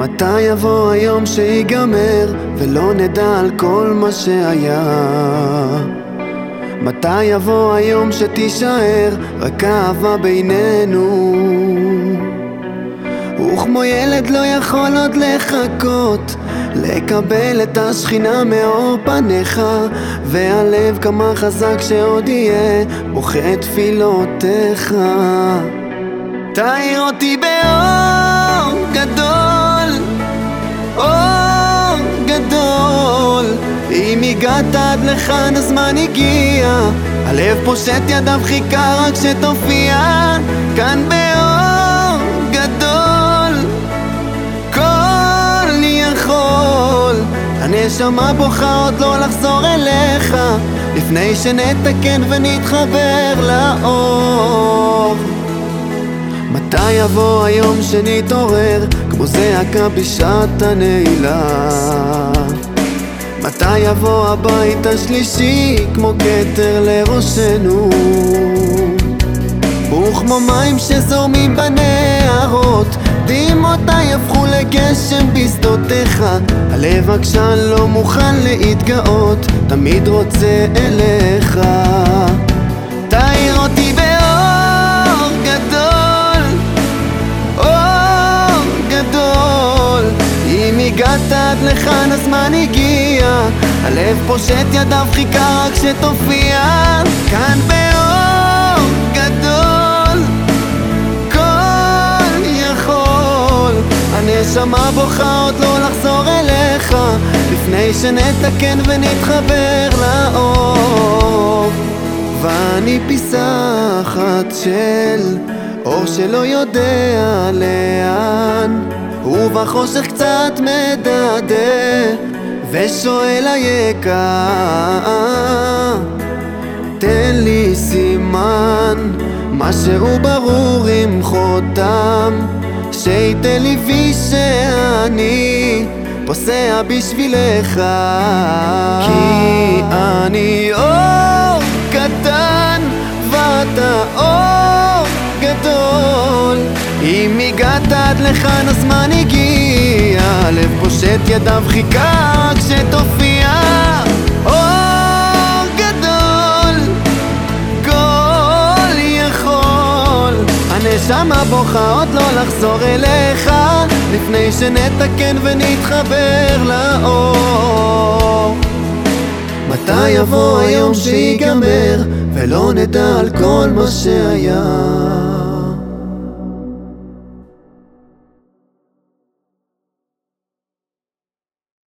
מתי יבוא היום שיגמר ולא נדע על כל מה שהיה? מתי יבוא היום שתישאר רק אהבה בינינו? וכמו ילד לא יכול עוד לחכות לקבל את השכינה מאור פניך והלב כמה חזק שעוד יהיה בוכה תפילותיך תאיר אותי באור הגעת עד לכאן הזמן הגיע. הלב פושט ידיו חיכה רק שתופיע. כאן באור גדול כל יכול. הנשמה בוכה עוד לא לחזור אליך. לפני שנתקן ונתחבר לאור. מתי יבוא היום שנתעורר? כמו זעקה בשעת הנעילה? מתי יבוא הבית השלישי כמו כתר לראשנו? וכמו מים שזורמים בנהרות דמעותיי הפכו לגשם בשדותיך הלב עקשן לא מוכן להתגאות תמיד רוצה אליך הגעת עד לכאן הזמן הגיע. הלב פושט ידיו חיכה רק שתופיע. כאן באור גדול כל יכול. הנשמה בוכה עוד לא לחזור אליך. לפני שנתקן ונתחבר לאור. ואני פיסה אחת של אור שלא יודע לאן ובחושך קצת מדדה ושואל היקר תן לי סימן משהו ברור עם חותם שייתן לי וי שאני פוסע בשבילך. כי עד לכאן הזמן הגיע. הלב פושט ידיו חיכה כשתופיע. אור גדול כל יכול. הנשמה בוכה עוד לא לחזור אליך. לפני שנתקן ונתחבר לאור. מתי יבוא היום שיגמר ולא נדע על כל מה שהיה